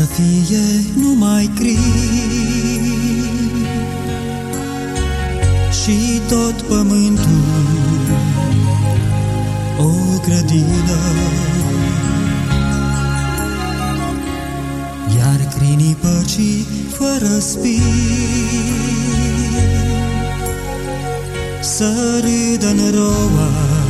fie numai cri și tot pământul o grădină. Iar crinii păcii fără spin să râdă în roa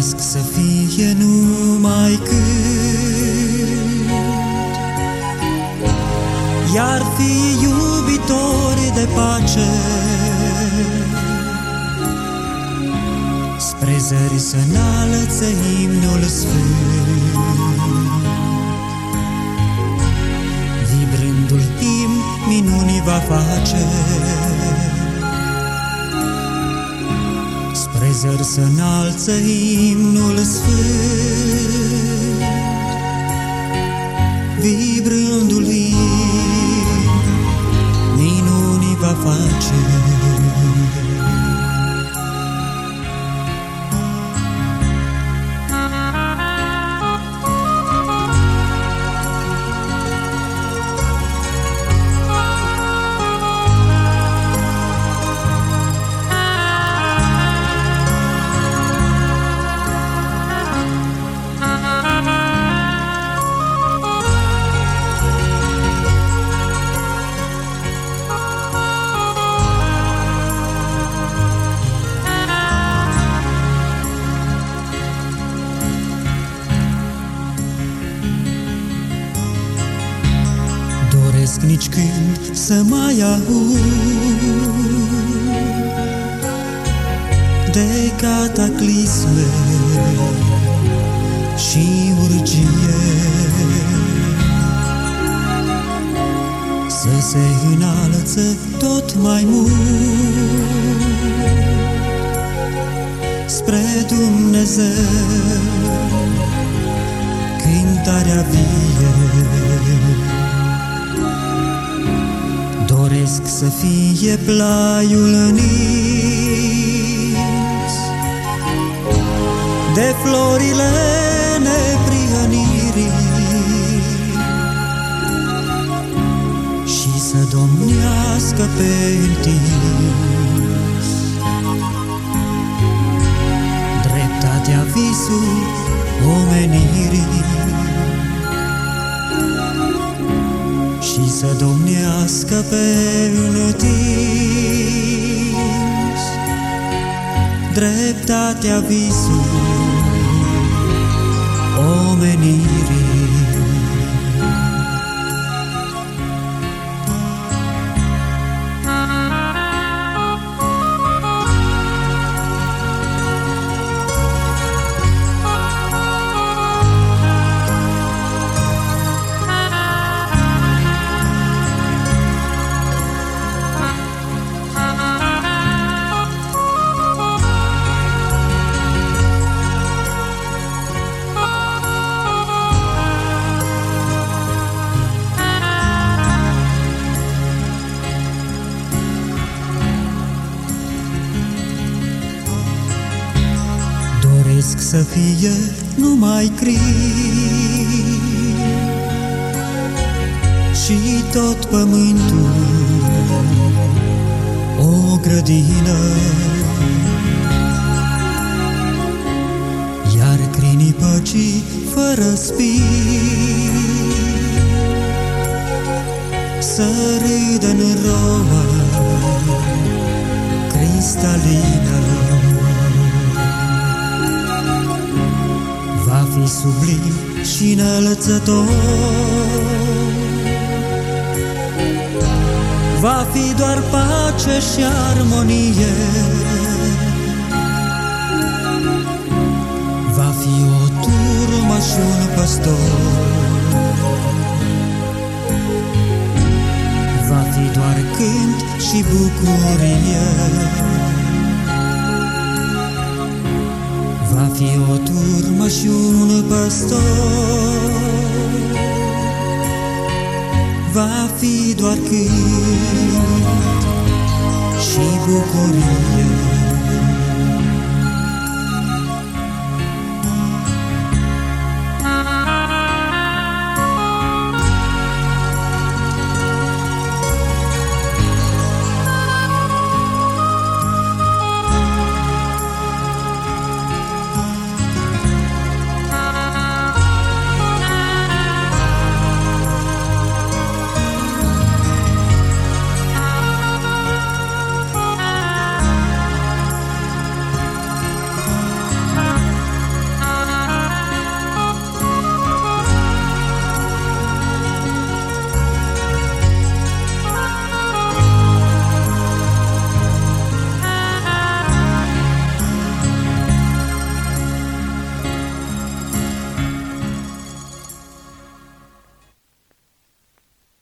Doresc să fie numai cânt, iar fi iubitori de pace. Spre zări să înalțe imnul sfânt. Vibrându-l im minuni va face. Spre zări să înalță imnul sfânt. Vibrându-l im minuni va face. Doresc nici când să mai aud de cataclisme și urgie să se înalță tot mai mult spre Dumnezeu cântarea vie. Doresc să fie plaiul nins. De florile neprihănirii și să domnească pe întins. Dreptatea visul domnească pe întins dreptatea visului omenirii. Să fie numai crin și tot pământul o grădină. Iar crinii păcii fără spin să râdă în roa cristalină. Fi sublim și înălțător. Va fi doar pace și armonie. Va fi o turmă și un păstor. Va fi doar cânt și bucurie. Va fi o turmă și un păstor. Va fi doar cânt și bucurie